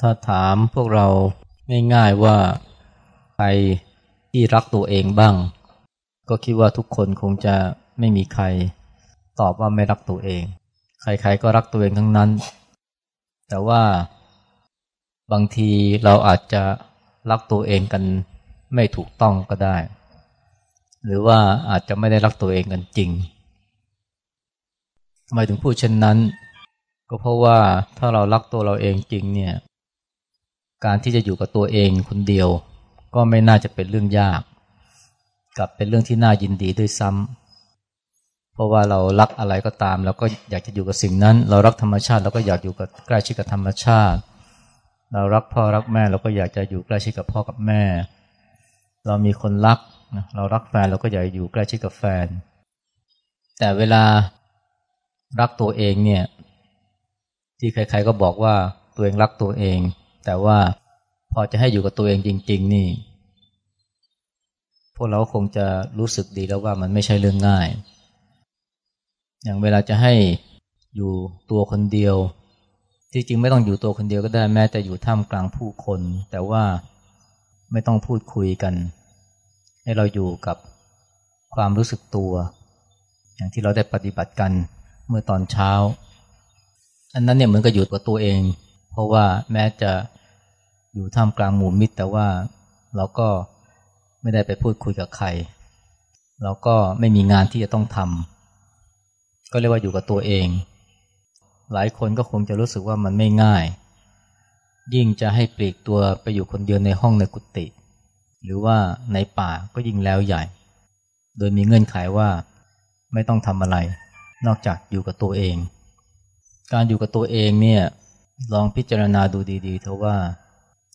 ถ้าถามพวกเราง่ายๆว่าใครที่รักตัวเองบ้าง ก็คิดว่าทุกคนคงจะไม่มีใครตอบว่าไม่รักตัวเอง ใครๆก็รักตัวเองทั้งนั้น แต่ว่าบางทีเราอาจจะรักตัวเองกันไม่ถูกต้องก็ได้ หรือว่าอาจจะไม่ได้รักตัวเองกันจริงทำไมถึงพูดเช่นนั้น ก็เพราะว่าถ้าเรารักตัวเราเองจริงเนี่ย การที่จะอยู่กับตัวเองคนเดียว ก็ไม่น่าจะเป็นเรื่องยากกับเป็นเรื่องที่น่ายินดีด้วยซ้ำเพราะว่าเรารักอะไรก็ตามเราก็อยากจะอยู่กับสิ่งนั้น เรารักธรรมชาติเราก็อยากอยู่กับใกล้ชิดกับธรรมชาติ เรารักพ่อรักแม่เราก็อยากจะอยู่ใกล้ชิดกับพ่อกับแม่ เรามีคนรักเรารักแฟนเราก็อยากอยู่ใกล้ชิดกับแฟน แต่เวลารักตัวเองเนี่ยที่ใครๆก็บอกว่าตัวเองรักตัวเอง แต่ว่าพอจะให้อยู่กับตัวเองจริง ๆ นี่ พวกเราคงจะรู้สึกดีแล้วว่ามันไม่ใช่เรื่องง่าย อย่างเวลาจะให้อยู่ตัวคนเดียวที่จริงไม่ต้องอยู่ตัวคนเดียวก็ได้แม้แต่อยู่ท่ามกลางผู้คน แต่ว่าไม่ต้องพูดคุยกัน ให้เราอยู่กับความรู้สึกตัว อย่างที่เราได้ปฏิบัติกันเมื่อตอนเช้า อันนั้นเนี่ยเหมือนกับอยู่กับตัวเอง เพราะว่าแม้จะ อยู่ท่ามกลางหมู่มิตร แต่ว่าเราก็ไม่ได้ไปพูดคุยกับใคร เราก็ไม่มีงานที่จะต้องทำก็เรียกว่าอยู่กับตัวเอง หลายคนก็คงจะรู้สึกว่ามันไม่ง่าย ยิ่งจะให้ปลีกตัวไปอยู่คนเดียวในห้องในกุฏิหรือว่าในป่าก็ยิ่งแล้วใหญ่ โดยมีเงื่อนไขว่าไม่ต้องทำอะไร นอกจากอยู่กับตัวเอง การอยู่กับตัวเองเนี่ยลองพิจารณาดูดีๆเถอะว่า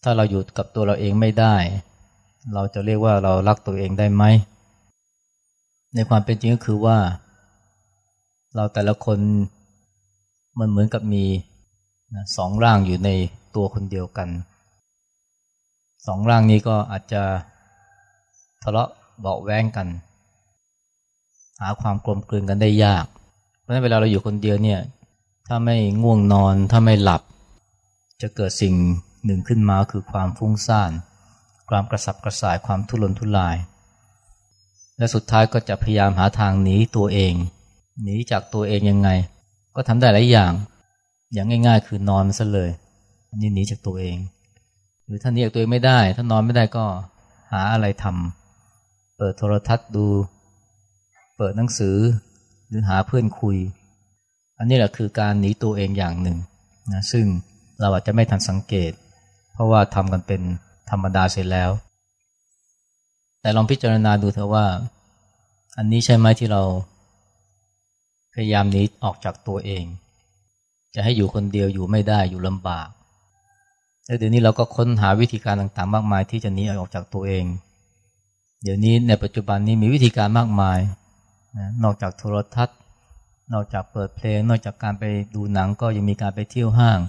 ถ้าเราอยู่กับตัวเราเองไม่ได้ เราจะเรียกว่าเรารักตัวเองได้ไหม ในความเป็นจริงก็คือว่า เราแต่ละคนมันเหมือนกับมีสองร่างอยู่ในตัวคนเดียวกันสองร่างนี้ก็อาจจะทะเลาะเบาแวงกัน หาความกลมกลืนกันได้ยาก เพราะฉะนั้นเวลาเราอยู่คนเดียวเนี่ย ถ้าไม่ง่วงนอนถ้าไม่หลับ จะเกิดสิ่ง หนึ่งขึ้นมาคือความฟุ้งซ่าน ความกระสับกระส่ายความทุรนทุราย และสุดท้ายก็จะพยายามหาทางหนีตัวเอง หนีจากตัวเองยังไง ก็ทำได้หลายอย่าง อย่างง่าย ๆ คือนอนซะเลยนี่หนีจากตัวเอง หรือถ้าหนีจากตัวเองไม่ได้ ถ้านอนไม่ได้ก็หาอะไรทำเปิดโทรทัศน์ดู เปิดหนังสือ หรือหาเพื่อนคุย อันนี้แหละคือการหนีตัวเองอย่างหนึ่งนะซึ่งเราอาจจะไม่ทันสังเกต ราะว่าทำกันเป็นธรรมดาเสร็จแล้ว แต่ลองพิจารณาดูเถอะว่า อันนี้ใช่ไหมที่เราพยายามนี้ออกจากตัวเอง จะให้อยู่คนเดียวอยู่ไม่ได้อยู่ลำบากแล้วเดี๋ยวนี้เราก็ค้นหาวิธีการต่างๆ มากมาย ที่จะหนีออกจากตัวเอง เดี๋ยวนี้ในปัจจุบันนี้มีวิธีการมากมายนะนอกจากโทรทัศน์ นอกจากเปิดเพลง นอกจากการไปดูหนังก็ยังมีการไปเที่ยวห้าง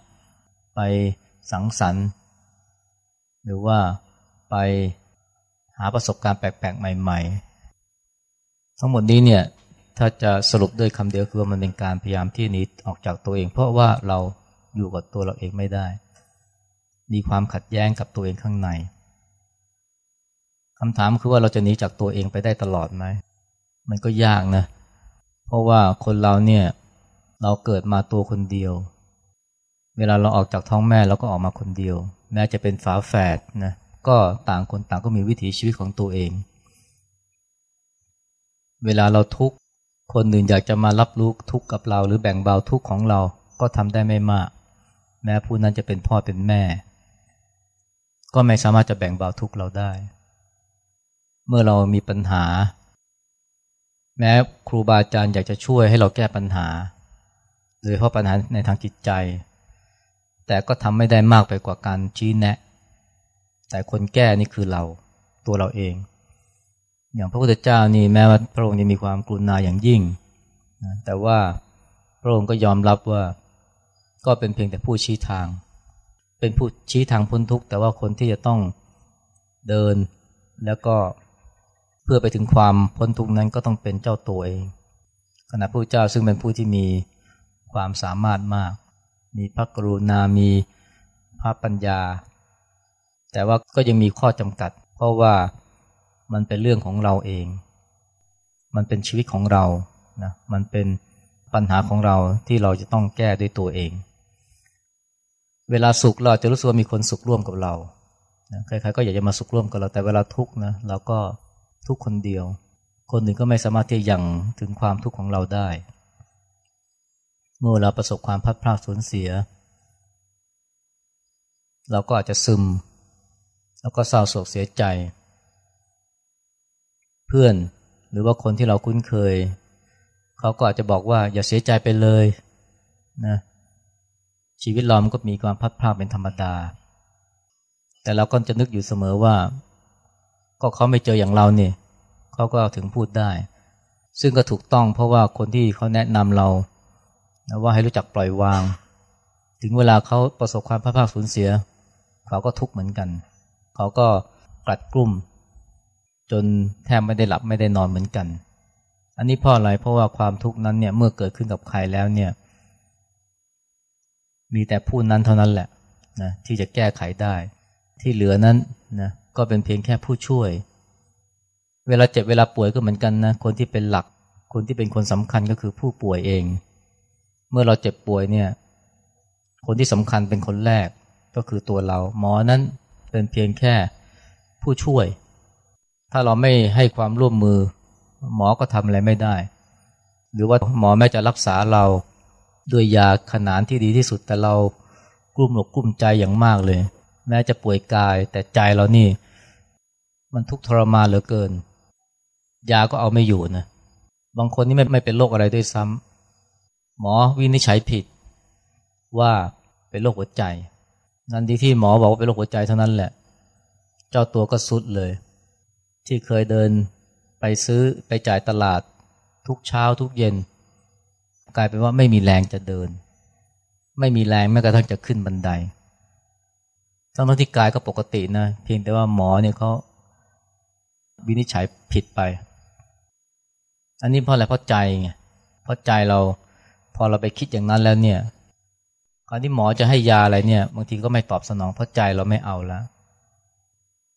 ไปสังสรรค์ หรือว่าไปหาประสบการณ์แปลกๆ ใหม่ ๆ ทั้งหมดนี้เนี่ยถ้าจะสรุปด้วยคำเดียวคือมันเป็นการพยายามที่หนีออกจากตัวเอง เพราะว่าเราอยู่กับตัวเราเองไม่ได้ มีความขัดแย้งกับตัวเองข้างในคำถามคือว่าเราจะหนีจากตัวเองไปได้ตลอดไหมมันก็ยากนะ เพราะว่าคนเราเนี่ยเราเกิดมาตัวคนเดียว เวลาเราออกจากท้องแม่เราก็ออกมาคนเดียว แม้จะเป็นฝาแฝดนะก็ต่างคนต่างก็มีวิถีชีวิตของตัวเอง เวลาเราทุกข์คนอื่นอยากจะมารับรู้ทุกข์กับเรา หรือแบ่งเบาทุกข์ของเราก็ทำได้ไม่มาก แม้ผู้นั้นจะเป็นพ่อเป็นแม่ ก็ไม่สามารถจะแบ่งเบาทุกข์เราได้ เมื่อเรามีปัญหา แม้ครูบาอาจารย์อยากจะช่วยให้เราแก้ปัญหา โดยเฉพาะปัญหาในทางจิตใจ แต่ก็ทำไม่ได้มากไปกว่าการชี้แนะ แต่คนแก้นี่คือเราตัวเราเอง อย่างพระพุทธเจ้านี่แม้ว่าพระองค์จะมีความกรุณาอย่างยิ่งนะแต่ว่าพระองค์ก็ยอมรับว่าก็เป็นเพียงแต่ผู้ชี้ทาง เป็นผู้ชี้ทางพ้นทุกข์แต่ว่าคนที่จะต้องเดินแล้วก็เพื่อไปถึงความพ้นทุกข์นั้นก็ต้องเป็นเจ้าตัวเองขณะพระเจ้าซึ่งเป็นผู้ที่มีความสามารถมาก มีพระกรุณา มีพระปัญญา แต่ว่าก็ยังมีข้อจำกัด เพราะว่ามันเป็นเรื่องของเราเอง มันเป็นชีวิตของเรานะมันเป็นปัญหาของเราที่เราจะต้องแก้ด้วยตัวเอง เวลาสุขเราจะรู้สึกว่ามีคนสุขร่วมกับเราใครๆก็อยากจะมาสุขร่วมกับเรา แต่เวลาทุกข์นะเราก็ทุกคนเดียว คนหนึ่งก็ไม่สามารถที่จะยังถึงความทุกข์ของเราได้ เมื่อเราประสบความพัดพลาดสูญเสีย เราก็อาจจะซึม แล้วก็เศร้าโศกเสียใจ เพื่อนหรือว่าคนที่เราคุ้นเคย เขาก็อาจจะบอกว่าอย่าเสียใจไปเลยนะชีวิตเรามันก็มีความพัดพลาดเป็นธรรมดา แต่เราก็จะนึกอยู่เสมอว่า ก็เขาไม่เจออย่างเราเนี่ยเขาก็ถึงพูดได้ ซึ่งก็ถูกต้องเพราะว่าคนที่เขาแนะนำเรา ว่าให้รู้จักปล่อยวาง ถึงเวลาเขาประสบความพลาดพลาดสูญเสีย เขาก็ทุกข์เหมือนกัน เขาก็กลัดกลุ่มจนแทบไม่ได้หลับไม่ได้นอนเหมือนกัน อันนี้เพราะอะไรเพราะว่าความทุกข์นั้นเนี่ยเมื่อเกิดขึ้นกับใครแล้วเนี่ยมีแต่ผู้นั้นเท่านั้นแหละนะที่จะแก้ไขได้ ที่เหลือนั้นนะก็เป็นเพียงแค่ผู้ช่วย เวลาเจ็บเวลาป่วยก็เหมือนกันนะคนที่เป็นหลัก คนที่เป็นคนสำคัญก็คือผู้ป่วยเอง เมื่อเราเจ็บป่วยเนี่ย คนที่สำคัญเป็นคนแรกก็คือตัวเรา หมอนั้นเป็นเพียงแค่ผู้ช่วย ถ้าเราไม่ให้ความร่วมมือ หมอก็ทำอะไรไม่ได้ หรือว่าหมอแม้จะรักษาเราด้วยยาขนานที่ดีที่สุดแต่เรากลุ้มหลกกลุ้มใจอย่างมากเลย แม้จะป่วยกายแต่ใจเรานี่ มันทุกข์ทรมานเหลือเกิน ยาก็เอาไม่อยู่นะบางคนนี่ไม่ไม่เป็นโรคอะไรด้วยซ้ำ หมอวินิจฉัยผิด ว่าเป็นโรคหัวใจ นั่นที่ที่หมอบอกว่าเป็นโรคหัวใจเท่านั้นแหละ เจ้าตัวก็สุดเลย ที่เคยเดินไปซื้อไปจ่ายตลาดทุกเช้าทุกเย็น กลายเป็นว่าไม่มีแรงจะเดิน ไม่มีแรงแม้กระทั่งจะขึ้นบันไดทั้งที่กายก็ปกตินะ เพียงแต่ว่าหมอเนี่ยเขาวินิจฉัยผิดไป อันนี้เพราะอะไรเพราะใจไงเพราะใจเรา อเราไปคิดอย่างนั้นแล้วเนี่ยการที่หมอจะให้ยาอะไรเนี่ย บางทีก็ไม่ตอบสนองเพราะใจเราไม่เอาแล้ว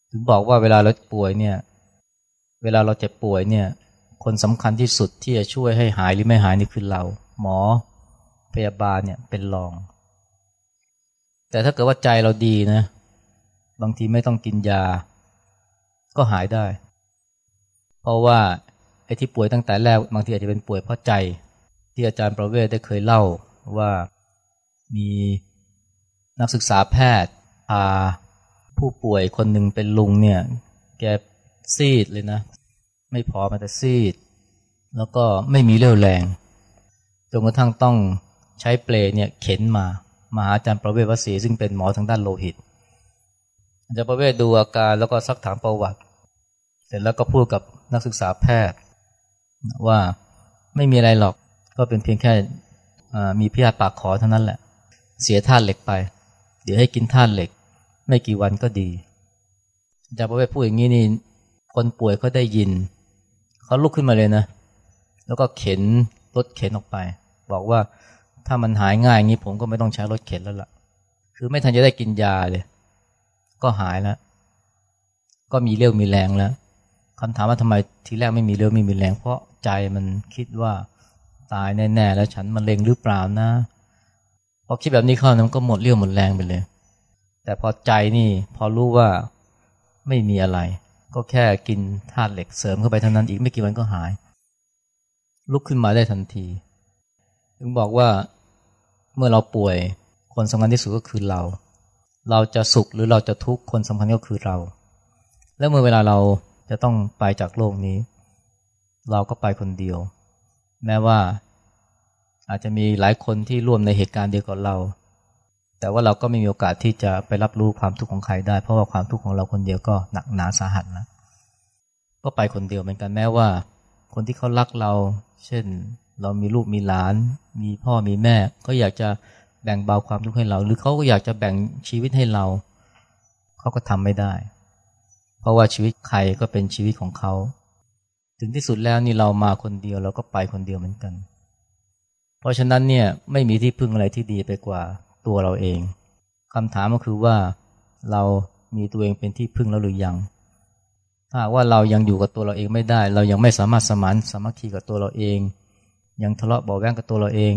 ถึงบอกว่าเวลาเราป่วยเนี่ย เวลาเราเจ็บป่วยเนี่ย คนสำคัญที่สุดที่จะช่วยให้หายหรือไม่หายนี่คือเรา หมอพยาบาลเนี่ยเป็นรอง แต่ถ้าเกิดว่าใจเราดีนะ บางทีไม่ต้องกินยา ก็หายได้ เพราะว่าไอ้ที่ป่วยตั้งแต่แรกบางทีอาจจะเป็นป่วยเพราะใจ ที่อาจารย์ประเวศได้เคยเล่าว่ามีนักศึกษาแพทย์พาผู้ป่วยคนหนึ่งเป็นลุงเนี่ย แกซีดเลยนะ ไม่พอมาแต่ซีด แล้วก็ไม่มีเรี่ยวแรงจนกระทั่งต้องใช้เปลเนี่ยเข็นมามาหาอาจารย์ประเวศวสีซึ่งเป็นหมอทางด้านโลหิตอาจารย์ประเวศดูอาการแล้วก็ซักถามประวัติ เสร็จแล้วก็พูดกับนักศึกษาแพทย์ว่าไม่มีอะไรหรอก ก็เป็นเพียงแค่มีพิษปากขอเท่านั้นแหละ เสียธาตุเหล็กไป เดี๋ยวให้กินธาตุเหล็ก ไม่กี่วันก็ดีอาจารย์ประเวศพูดอย่างนี้นี่คนป่วยเขาได้ยิน เขาลุกขึ้นมาเลยนะ แล้วก็เข็นรถเข็นออกไป บอกว่าถ้ามันหายง่ายอย่างนี้ผมก็ไม่ต้องใช้รถเข็นแล้วละ่ะ คือไม่ทันจะได้กินยาเลย ก็หายแล้ว ก็มีเรี่ยวมีแรงแล้วคำถามว่าทำไมทีแรกไม่มีเรี่ยวไม่มีแรง เพราะใจมันคิดว่า ตายแน่ๆแล้วฉันมันเลงหรือเปล่านะพอคิดแบบนี้เข้ามันก็หมดเรี่ยวหมดแรงไปเลย แต่พอใจนี่พอรู้ว่าไม่มีอะไร ก็แค่กินธาตุเหล็กเสริมเข้าไปเท่านั้นอีกไม่กี่วันก็หาย ลุกขึ้นมาได้ทันทีถึงบอกว่าเมื่อเราป่วยคนสำคัญที่สุดก็คือเรา เราจะสุขหรือเราจะทุกข์คนสำคัญก็คือเรา แล้วเมื่อเวลาเราจะต้องไปจากโลกนี้ เราก็ไปคนเดียว แม้ว่า อาจจะมีหลายคนที่ร่วมในเหตุการณ์เดียวกับเรา แต่ว่าเราก็ไม่มีโอกาสที่จะไปรับรู้ความทุกข์ของใครได้ เพราะว่าความทุกข์ของเราคนเดียวก็หนักหนาสาหัสนะก็ไปคนเดียวเหมือนกันแม้ว่า คนที่เขารักเรา เช่น เรามีลูกมีหลาน มีพ่อมีแม่ ก็อยากจะแบ่งเบาความทุกข์ให้เรา หรือเขาก็อยากจะแบ่งชีวิตให้เราเขาก็ทำไม่ได้ เพราะว่าชีวิตใครก็เป็นชีวิตของเขา ถึงที่สุดแล้วนี่เรามาคนเดียวเราก็ไปคนเดียวเหมือนกัน เพราะฉะนั้นเนี่ยไม่มีที่พึ่งอะไรที่ดีไปกว่าตัวเราเองคำถามก็คือว่าเรามีตัวเองเป็นที่พึ่งแล้วหรือยัง ถ้าว่าเรายังอยู่กับตัวเราเองไม่ได้ เรายังไม่สามารถสมานสามัคคีกับตัวเราเอง ยังทะเลาะเบาแวงกับตัวเราเอง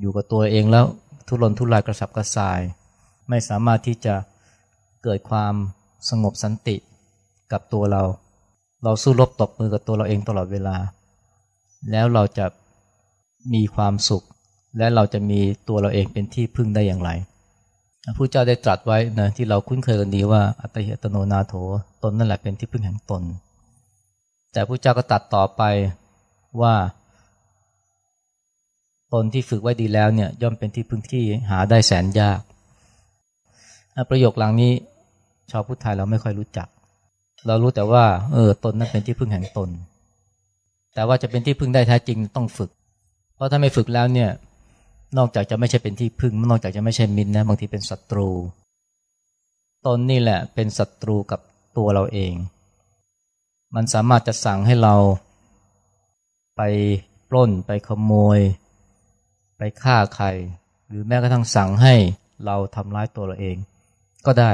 อยู่กับตัวเองแล้วทุรนทุรายกระสับกระส่าย ไม่สามารถที่จะเกิดความสงบสันติกับตัวเรา เราสู้รบตบมือกับตัวเราเองตลอดเวลา แล้วเราจะ มีความสุข และเราจะมีตัวเราเองเป็นที่พึ่งได้อย่างไรพระเจ้าได้ตรัสไว้นะที่เราคุ้นเคยกันดีว่าอัตหิตโนนาโถตนนั่นแหละเป็นที่พึ่งแห่งตน แต่พระเจ้าก็ตัดต่อไปว่า ตนที่ฝึกไว้ดีแล้วเนี่ยย่อมเป็นที่พึ่งที่หาได้แสนยาก ประโยคหลังนี้ชาวพุทธไทยเราไม่ค่อยรู้จัก เรารู้แต่ว่าเออตนนั้นเป็นที่พึ่งแห่งตน แต่ว่าจะเป็นที่พึ่งได้แท้จริงต้องฝึก เพราะถ้าไม่ฝึกแล้วเนี่ย นอกจากจะไม่ใช่เป็นที่พึ่ง นอกจากจะไม่ใช่มิตรนะ บางทีเป็นศัตรู ตนนี่แหละเป็นศัตรูกับตัวเราเอง มันสามารถจะสั่งให้เรา ไปปล้น ไปขโมย ไปฆ่าใคร หรือแม้กระทั่งสั่งให้เราทำร้ายตัวเราเอง ก็ได้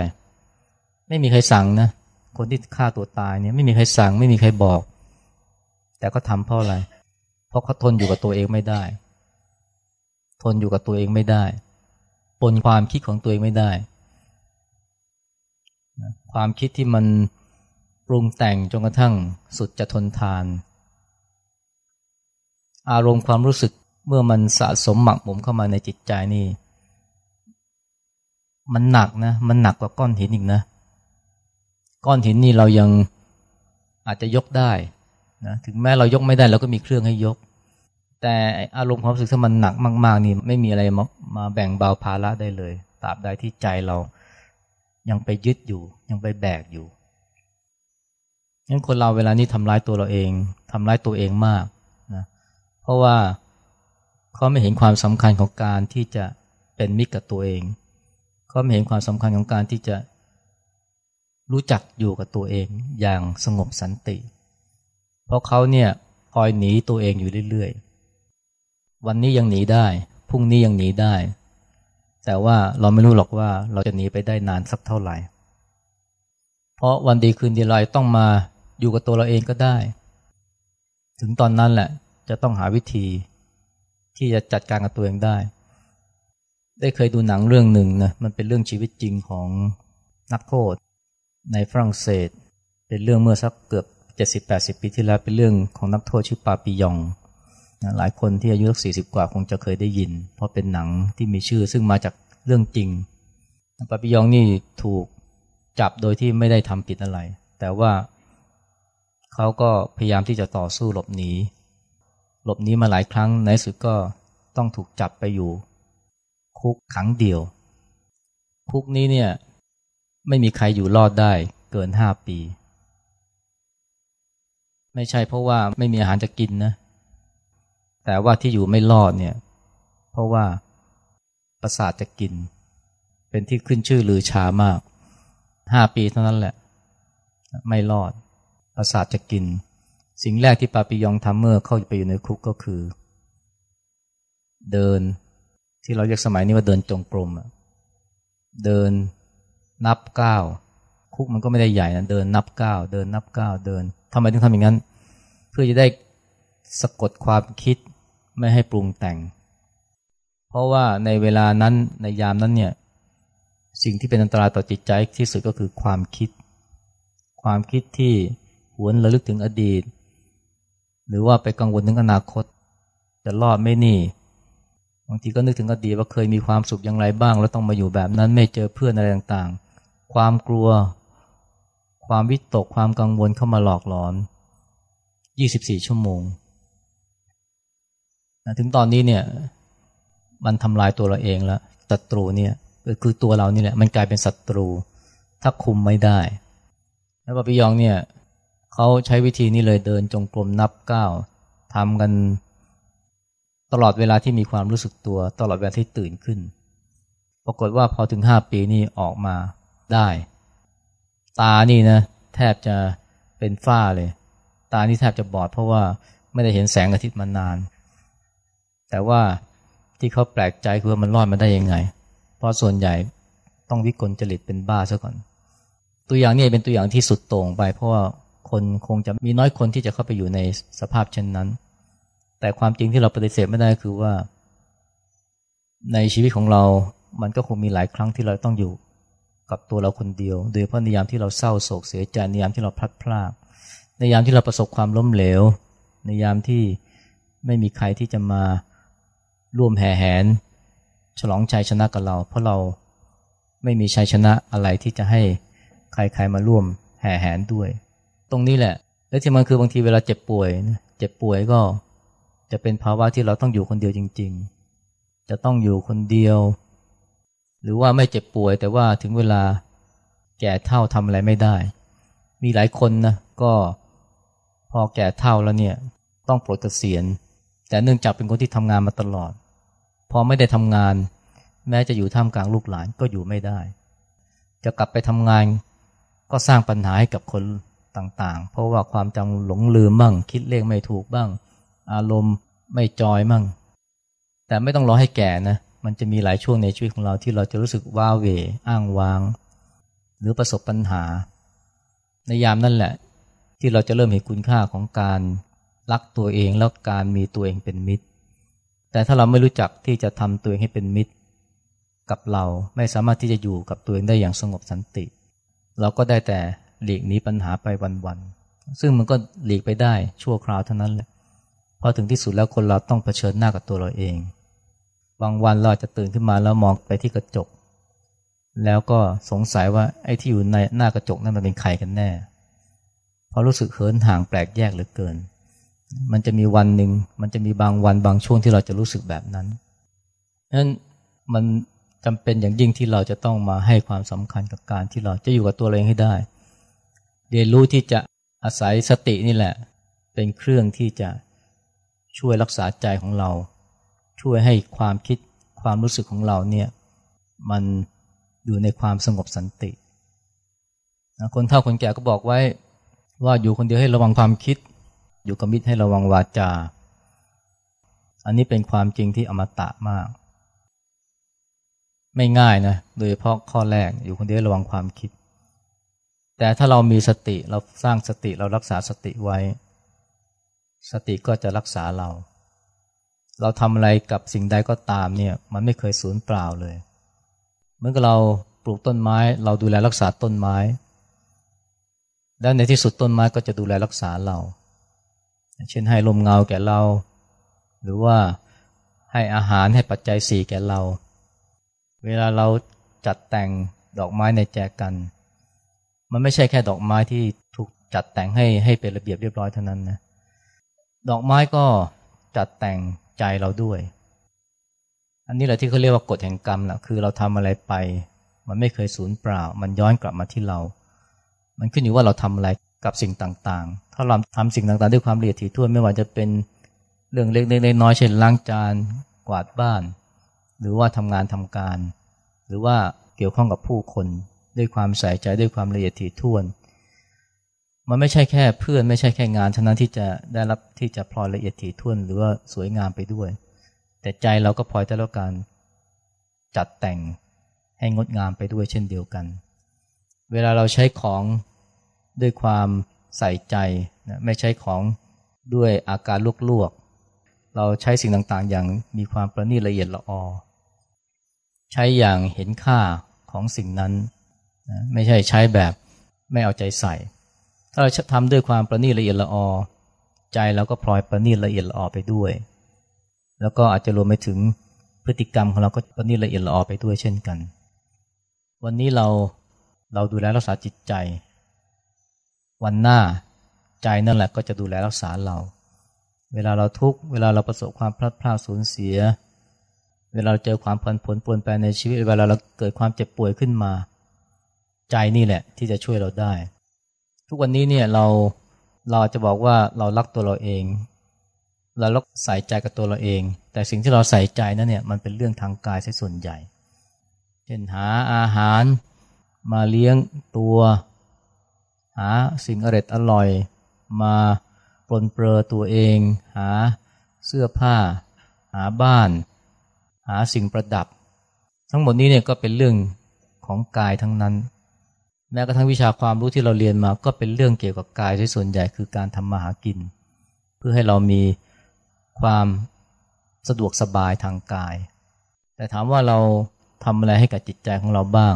ไม่มีใครสั่งนะ คนที่ฆ่าตัวตายเนี่ยไม่มีใครสั่ง ไม่มีใครบอก แต่ก็ทำเพราะอะไรเพราะเขาทนอยู่กับตัวเองไม่ได้ ทนอยู่กับตัวเองไม่ได้ปนความคิดของตัวเองไม่ได้ ความคิดที่มันปรุงแต่งจนกระทั่งสุดจะทนทาน อารมณ์ความรู้สึกเมื่อมันสะสมหมักหมมเข้ามาในจิตใจนี่ มันหนักนะ มันหนักกว่าก้อนหินอีกนะ ก้อนหินนี่เรายังอาจจะยกได้ นะถึงแม้เรายกไม่ได้เราก็มีเครื่องให้ยก แต่อารมณ์ความรู้สึกถ้ามันหนักมากๆนี่ไม่มีอะไรมามาแบ่งเบาภาระได้เลยตราบใดที่ใจเรายังไปยึดอยู่ ยังไปแบกอยู่งั้นคนเราเวลานี้ทำร้ายตัวเราเองทำร้ายตัวเองมากนะเพราะว่าเขาไม่เห็นความสำคัญของการที่จะเป็นมิตรกับตัวเองเขาไม่เห็นความสำคัญของการที่จะรู้จักอยู่กับตัวเองอย่างสงบสันติเราะเขาเนี่ยคอยหนีตัวเองอยู่เรื่อยๆ วันนี้ยังหนีได้ พรุ่งนี้ยังหนีได้ แต่ว่าเราไม่รู้หรอกว่าเราจะหนีไปได้นานสักเท่าไหร่ เพราะวันดีคืนดีเราต้องมาอยู่กับตัวเราเองก็ได้ ถึงตอนนั้นแหละจะต้องหาวิธีที่จะจัดการกับตัวเองได้ ได้เคยดูหนังเรื่องหนึ่งนะ มันเป็นเรื่องชีวิตจริงของนักโทษในฝรั่งเศส เป็นเรื่องเมื่อสักเกือบ เจ็ดสิบแปดสิบปีที่แล้วเป็นเรื่องของนักโทษชื่อปาปิยองหลายคนที่อายุสักสี่สิบกว่าคงจะเคยได้ยิน เพราะเป็นหนังที่มีชื่อซึ่งมาจากเรื่องจริง ปาปิยองนี่ถูกจับโดยที่ไม่ได้ทำผิดอะไร แต่ว่าเขาก็พยายามที่จะต่อสู้หลบหนี หลบหนีมาหลายครั้งในสุดก็ต้องถูกจับไปอยู่ คุกขังเดียว คุกนี้เนี่ยไม่มีใครอยู่รอดได้เกินห้าปี ไม่ใช่เพราะว่าไม่มีอาหารจะกินนะ แต่ว่าที่อยู่ไม่รอดเนี่ย เพราะว่าประสาทจะกิน เป็นที่ขึ้นชื่อลือชามากห้าปีเท่านั้นแหละ ไม่รอด ประสาทจะกิน สิ่งแรกที่ปาปิยองทำเมื่อเข้าไปอยู่ในคุกก็คือ เดินที่เราเรียกสมัยนี้ว่าเดินจงกรมเดินนับก้าว คุกมันก็ไม่ได้ใหญ่นะเดินนับก้าวเดินนับก้าวเดินทำไมถึงทำอย่างนั้น เพื่อจะได้สะกดความคิดไม่ให้ปรุงแต่ง เพราะว่าในเวลานั้นในยามนั้นเนี่ยสิ่งที่เป็นอันตรายต่อจิตใจที่สุดก็คือความคิด ความคิดที่หวนระลึกถึงอดีต หรือว่าไปกังวลถึงอนาคต จะรอดไม่นี่บางทีก็นึกถึงอดีตว่าเคยมีความสุขอย่างไรบ้าง แล้วต้องมาอยู่แบบนั้นไม่เจอเพื่อนอะไรต่างๆ ความกลัว ความวิตกความกังวลเข้ามาหลอกหลอน 24 ชั่วโมงนะถึงตอนนี้เนี่ยมันทำลายตัวเราเองแล้วศัตรูเนี่ยคือตัวเรานี่แหละมันกลายเป็นศัตรู ถ้าคุมไม่ได้ แล้วปปิยองเนี่ยเขาใช้วิธีนี้เลยเดินจงกรมนับก้าวทำกันตลอดเวลาที่มีความรู้สึกตัว ตลอดเวลาที่ตื่นขึ้น ปรากฏว่าพอถึงห้าปีนี่ออกมาได้ ตานี่นะแทบจะเป็นฝ้าเลย ตานี่แทบจะบอดเพราะว่าไม่ได้เห็นแสงอาทิตย์มานาน แต่ว่าที่เขาแปลกใจคือว่ามันรอดมาได้ยังไง เพราะส่วนใหญ่ต้องวิกลจริตเป็นบ้าซะก่อน ตัวอย่างนี้เป็นตัวอย่างที่สุดโต่งไป เพราะว่าคนคงจะมีน้อยคนที่จะเข้าไปอยู่ในสภาพเช่นนั้น แต่ความจริงที่เราปฏิเสธไม่ได้คือว่า ในชีวิตของเรา มันก็คงมีหลายครั้งที่เราต้องอยู่ กับตัวเราคนเดียว โดยเฉพาะในยามที่เราเศร้าโศกเสียใจในยามที่เราพลัดพราก ในยามที่เราประสบความล้มเหลว ในยามที่ไม่มีใครที่จะมาร่วมแห่แหน ฉลองชัยชนะกับเรา เพราะเราไม่มีชัยชนะอะไรที่จะให้ใครๆมาร่วมแห่แหนด้วย ตรงนี้แหละ และที่มันคือบางทีเวลาเจ็บป่วย เจ็บป่วยก็จะเป็นภาวะที่เราต้องอยู่คนเดียวจริง ๆ จะต้องอยู่คนเดียว หรือว่าไม่เจ็บป่วย แต่ว่าถึงเวลาแก่เท่าทำอะไรไม่ได้ มีหลายคนนะก็พอแก่เท่าแล้วเนี่ยต้องปลดเกษียณ แต่เนื่องจากเป็นคนที่ทำงานมาตลอด พอไม่ได้ทำงาน แม้จะอยู่ท่ามกลางลูกหลานก็อยู่ไม่ได้ จะกลับไปทำงานก็สร้างปัญหาให้กับคนต่างๆ เพราะว่าความจำหลงลืมบ้าง คิดเลขไม่ถูกบ้าง อารมณ์ไม่จอยบ้างแต่ไม่ต้องรอให้แก่นะ มันจะมีหลายช่วงในชีวิตของเราที่เราจะรู้สึกว้าเหวอ้างว้าง หรือประสบปัญหา ในยามนั่นแหละ ที่เราจะเริ่มเห็นคุณค่าของการรักตัวเองแล้วการมีตัวเองเป็นมิตร แต่ถ้าเราไม่รู้จักที่จะทำตัวเองให้เป็นมิตร กับเราไม่สามารถที่จะอยู่กับตัวเองได้อย่างสงบสันติ เราก็ได้แต่หลีกหนีปัญหาไปวันๆซึ่งมันก็หลีกไปได้ชั่วคราวเท่านั้นแหละพอถึงที่สุดแล้วคนเราต้องเผชิญหน้ากับตัวเราเอง บางวันเราจะตื่นขึ้นมาแล้วมองไปที่กระจก แล้วก็สงสัยว่าไอ้ที่อยู่ในหน้ากระจกนั่นมันเป็นใครกันแน่ เพราะรู้สึกเหินห่างแปลกแยกเหลือเกิน มันจะมีวันหนึ่งมันจะมีบางวันบางช่วงที่เราจะรู้สึกแบบนั้นนั้นมันจำเป็นอย่างยิ่งที่เราจะต้องมาให้ความสำคัญกับการที่เราจะอยู่กับตัวเองให้ได้ เรียนรู้ที่จะอาศัยสตินี่แหละ เป็นเครื่องที่จะช่วยรักษาใจของเรา ช่วยให้ความคิดความรู้สึกของเราเนี่ยมันอยู่ในความสงบสันติคนเฒ่าคนแก่ก็บอกไว้ว่าอยู่คนเดียวให้ระวังความคิด อยู่กับมิตรให้ระวังวาจา อันนี้เป็นความจริงที่อมตะมาก ไม่ง่ายนะโดยเฉพาะข้อแรกอยู่คนเดียวระวังความคิด แต่ถ้าเรามีสติเราสร้างสติเรารักษาสติไว้ สติก็จะรักษาเรา เราทำอะไรกับสิ่งใดก็ตามเนี่ยมันไม่เคยสูญเปล่าเลยเหมือนกับเราปลูกต้นไม้ เราดูแลรักษาต้นไม้ แล้วในที่สุดต้นไม้ก็จะดูแลรักษาเรา เช่นให้ลมเงาแก่เรา หรือว่าให้อาหารให้ปัจจัยสี่แก่เรา เวลาเราจัดแต่งดอกไม้ในแจกัน มันไม่ใช่แค่ดอกไม้ที่ถูกจัดแต่งให้ให้เป็นระเบียบเรียบร้อยเท่านั้นนะดอกไม้ก็จัดแต่ง ใจเราด้วย อันนี้แหละที่เขาเรียกว่ากฎแห่งกรรมแหละคือเราทำอะไรไป มันไม่เคยสูญเปล่า มันย้อนกลับมาที่เรา มันขึ้นอยู่ว่าเราทำอะไรกับสิ่งต่างๆ ถ้าเราทำสิ่งต่างๆ ด้วยความละเอียดถี่ถ้วนไม่ว่าจะเป็นเรื่องเล็กๆน้อยๆเช่นล้างจาน กวาดบ้าน หรือว่าทำงานทำการ หรือว่าเกี่ยวข้องกับผู้คน ด้วยความใส่ใจด้วยความละเอียดถี่ถ้วน มันไม่ใช่แค่เพื่อนไม่ใช่แค่งานเท่านั้นที่จะได้รับที่จะพลอยละเอียดถี่ถ้วนหรือว่าสวยงามไปด้วย แต่ใจเราก็พลอยได้รับการจัดแต่งให้งดงามไปด้วยเช่นเดียวกัน เวลาเราใช้ของด้วยความใส่ใจนะไม่ใช้ของด้วยอาการลวกๆ เราใช้สิ่งต่างๆ อย่างมีความประณีตละเอียดละออ ใช้อย่างเห็นค่าของสิ่งนั้นนะไม่ใช่ใช้แบบไม่เอาใจใส่ ถ้าเราทำด้วยความประณีตละเอียดละออใจเราก็พลอยประณีตละเอียดละออไปด้วย แล้วก็อาจจะรวมไปถึงพฤติกรรมของเราก็ประณีตละเอียดละออไปด้วยเช่นกัน วันนี้เราเราดูแลรักษาจิตใจ วันหน้าใจนั่นแหละก็จะดูแลรักษาเรา เวลาเราทุกข์เวลาเราประสบความพลาดพลาดสูญเสีย เวลาเราเจอความผันผวนปวนแปรในชีวิต เวลาเราเกิดความเจ็บป่วยขึ้นมา ใจนี่แหละที่จะช่วยเราได้ ทุกวันนี้เนี่ยเราเราจะบอกว่าเรารักตัวเราเอง เราลักใส่ใจกับตัวเราเอง แต่สิ่งที่เราใส่ใจนั้นเนี่ยมันเป็นเรื่องทางกายใช่ส่วนใหญ่ เช่นหาอาหารมาเลี้ยงตัว หาสิ่งอร่อยอร่อย มาปลนเปลือตัวเอง หาเสื้อผ้า หาบ้าน หาสิ่งประดับ ทั้งหมดนี้เนี่ยก็เป็นเรื่องของกายทั้งนั้น แม้กระทั่งวิชาความรู้ที่เราเรียนมาก็เป็นเรื่องเกี่ยวกับกายที่ส่วนใหญ่คือการทำมาหากิน เพื่อให้เรามีความสะดวกสบายทางกาย แต่ถามว่าเราทำอะไรให้กับจิตใจของเราบ้าง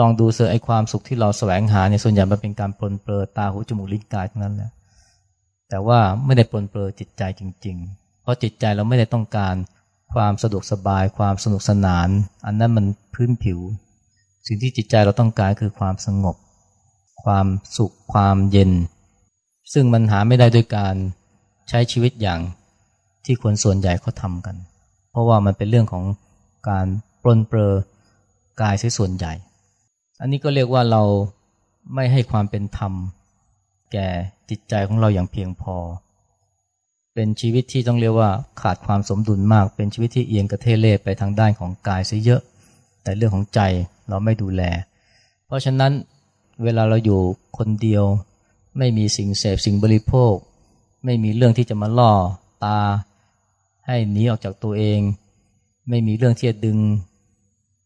ลองดูเสือไอความสุขที่เราแสวงหาเนี่ยส่วนใหญ่มันเป็นการปลนเปลือตาหูจมูกลิ้นกายทั้งนั้นแหละแต่ว่าไม่ได้ปลนเปลือจิตใจจริง ๆ เพราะจิตใจเราไม่ได้ต้องการความสะดวกสบายความสนุกสนาน อันนั้นมันพื้นผิว สิ่งที่จิตใจเราต้องการคือความสงบ ความสุข ความเย็น ซึ่งมันหาไม่ได้ด้วยการใช้ชีวิตอย่างที่คนส่วนใหญ่เขาทำกัน เพราะว่ามันเป็นเรื่องของการปลนเปลือกายใช้ส่วนใหญ่ อันนี้ก็เรียกว่าเราไม่ให้ความเป็นธรรม แก่จิตใจของเราอย่างเพียงพอ เป็นชีวิตที่ต้องเรียกว่าขาดความสมดุลมาก เป็นชีวิตที่เอียงกระเทเลไปทางด้านของกายซะเยอะ แต่เรื่องของใจเราไม่ดูแล เพราะฉะนั้นเวลาเราอยู่คนเดียว ไม่มีสิ่งเสพสิ่งบริโภค ไม่มีเรื่องที่จะมาล่อตา ให้หนีออกจากตัวเอง ไม่มีเรื่องที่จะดึง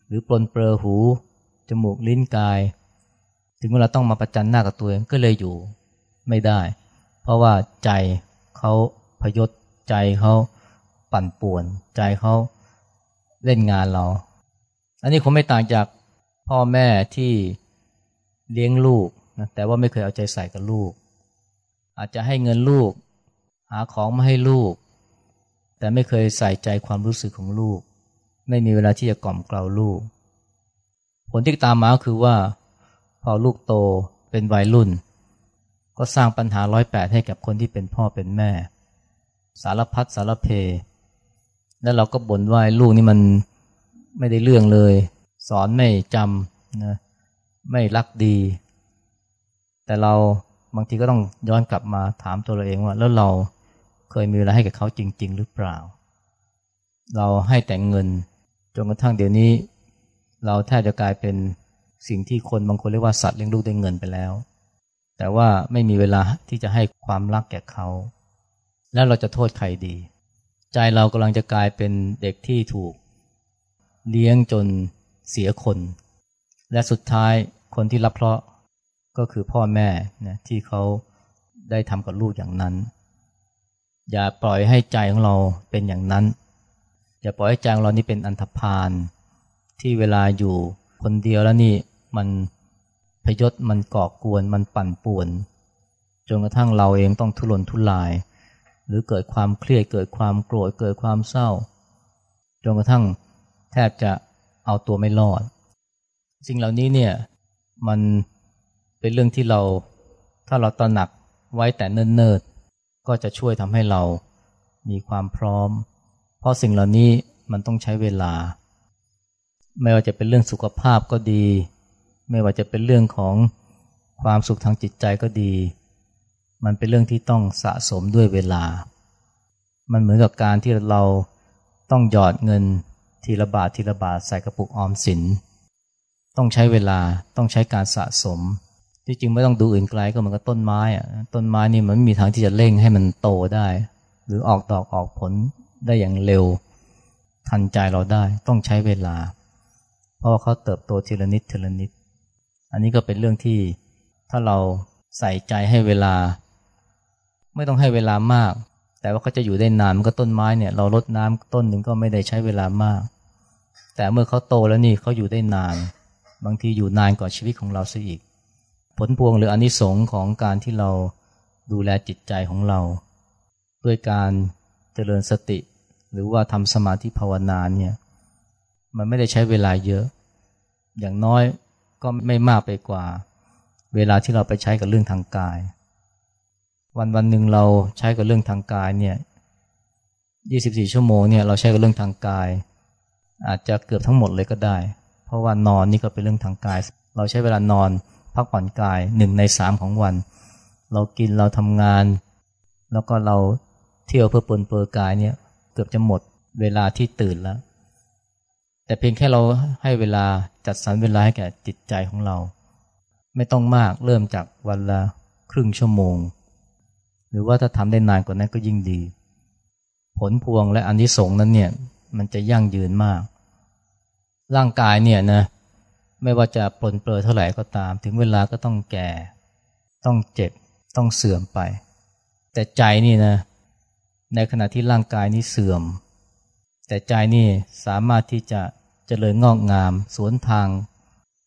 หรือปลนเปลือหู จมูกลิ้นกาย ถึงเวลาต้องมาประจันหน้ากับตัวเองก็เลยอยู่ไม่ได้ เพราะว่าใจเขาพยศใจเขาปั่นป่วน ใจเขาเล่นงานเรา อันนี้คงไม่ต่างจากพ่อแม่ที่เลี้ยงลูกนะแต่ว่าไม่เคยเอาใจใส่กับลูก อาจจะให้เงินลูก หาของมาให้ลูก แต่ไม่เคยใส่ใจความรู้สึกของลูก ไม่มีเวลาที่จะกล่อมเกลาลูก ผลที่ตามมาคือว่า พอลูกโตเป็นวัยรุ่น ก็สร้างปัญหาร้อยแปดให้กับคนที่เป็นพ่อเป็นแม่ สารพัดสารเพ แล้วเราก็บ่นว่าลูกนี่มัน ไม่ได้เรื่องเลย สอนไม่จำนะไม่รักดี แต่เราบางทีก็ต้องย้อนกลับมาถามตัวเราเองว่า แล้วเราเคยมีเวลาให้กับเขาจริง ๆ หรือเปล่า เราให้แต่งเงินจนกระทั่งเดี๋ยวนี้ เราแทบจะกลายเป็นสิ่งที่คนบางคนเรียกว่าสัตว์เลี้ยงลูกด้วยเงินไปแล้ว แต่ว่าไม่มีเวลาที่จะให้ความรักแก่เขา แล้วเราจะโทษใครดี ใจเรากำลังจะกลายเป็นเด็กที่ถูก เลี้ยงจนเสียคน และสุดท้ายคนที่รับเพราะก็คือพ่อแม่นะที่เขาได้ทำกับลูกอย่างนั้น อย่าปล่อยให้ใจของเราเป็นอย่างนั้น อย่าปล่อยให้ใจของเรานี่เป็นอันธพาลที่เวลาอยู่คนเดียวแล้วนี่มันพยศมันก่อกวนมันปั่นป่วนจนกระทั่งเราเองต้องทุรนทุราย หรือเกิดความเครียดเกิดความโกรธเกิดความเศร้าจนกระทั่ง แทบจะเอาตัวไม่รอด สิ่งเหล่านี้เนี่ยมันเป็นเรื่องที่เราถ้าเราตระหนักไว้แต่เนิ่นก็จะช่วยทำให้เรามีความพร้อม เพราะสิ่งเหล่านี้มันต้องใช้เวลา ไม่ว่าจะเป็นเรื่องสุขภาพก็ดี ไม่ว่าจะเป็นเรื่องของความสุขทางจิตใจก็ดี มันเป็นเรื่องที่ต้องสะสมด้วยเวลา มันเหมือนกับการที่เราต้องหยอดเงิน ทีละบาททีละบาทใส่กระปุกออมสิน ต้องใช้เวลาต้องใช้การสะสม ที่จริงไม่ต้องดูอื่นไกลก็เหมือนกับต้นไม้อะต้นไม้นี่มันไม่มีทางที่จะเร่งให้มันโตได้ หรือออกดอกออกผลได้อย่างเร็ว ทันใจเราได้ต้องใช้เวลา เพราะาเขาเติบโตทีละนิดทีละนิด อันนี้ก็เป็นเรื่องที่ถ้าเราใส่ใจให้เวลา ไม่ต้องให้เวลามากแต่ว่าเขาจะอยู่ได้นานมันก็ต้นไม้เนี่ยเราลดน้ำต้นหนึ่งก็ไม่ได้ใช้เวลามาก แต่เมื่อเขาโตแล้วนี่เขาอยู่ได้นาน บางทีอยู่นานกว่าชีวิตของเราซะอีก ผลพวงหรืออนิสงค์ของการที่เราดูแลจิตใจของเรา ด้วยการเจริญสติ หรือว่าทำสมาธิภาวนาเนี่ยมันไม่ได้ใช้เวลาเยอะ อย่างน้อยก็ไม่มากไปกว่า เวลาที่เราไปใช้กับเรื่องทางกาย วันวันหนึ่งเราใช้กับเรื่องทางกายเนี่ย24 ชั่วโมงเนี่ยเราใช้กับเรื่องทางกาย อาจจะเกือบทั้งหมดเลยก็ได้ เพราะว่านอนนี่ก็เป็นเรื่องทางกาย เราใช้เวลานอนพักผ่อนกายหนึ่งในสามของวัน เรากินเราทำงาน แล้วก็เราเที่ยวเพื่อปนเปื้อกายเนี่ยเกือบจะหมดเวลาที่ตื่นแล้ว แต่เพียงแค่เราให้เวลาจัดสรรเวลาให้แก่จิตใจของเรา ไม่ต้องมากเริ่มจากวันละครึ่งชั่วโมง หรือว่าถ้าทำได้นานกว่านั้นก็ยิ่งดี ผลพวงและอันที่สงนั้นเนี่ยมันจะยั่งยืนมาก ร่างกายเนี่ยนะไม่ว่าจะปลนเปลือเท่าไหร่ก็ตาม ถึงเวลาก็ต้องแก่ ต้องเจ็บ ต้องเสื่อมไป แต่ใจนี่นะ ในขณะที่ร่างกายนี้เสื่อม แต่ใจนี่สามารถที่จะจะเจริญงอกงาม สวนทาง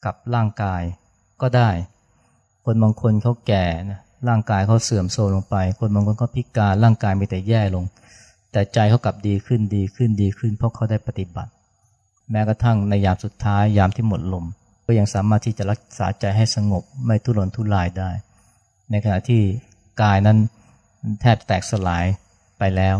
กับร่างกายก็ได้ คนบางคนเขาแก่นะร่างกายเขาเสื่อมโทรมลงไป คนบางคนเขาพิการร่างกายมีแต่แย่ลง แต่ใจเขากลับดีขึ้นดีขึ้นดีขึ้น เพราะเขาได้ปฏิบัติ แม้กระทั่งในยามสุดท้ายยามที่หมดลม ก็ยังสามารถที่จะรักษาใจให้สงบไม่ทุรนทุรายได้ ในขณะที่กายนั้นแทบแตกสลายไปแล้ว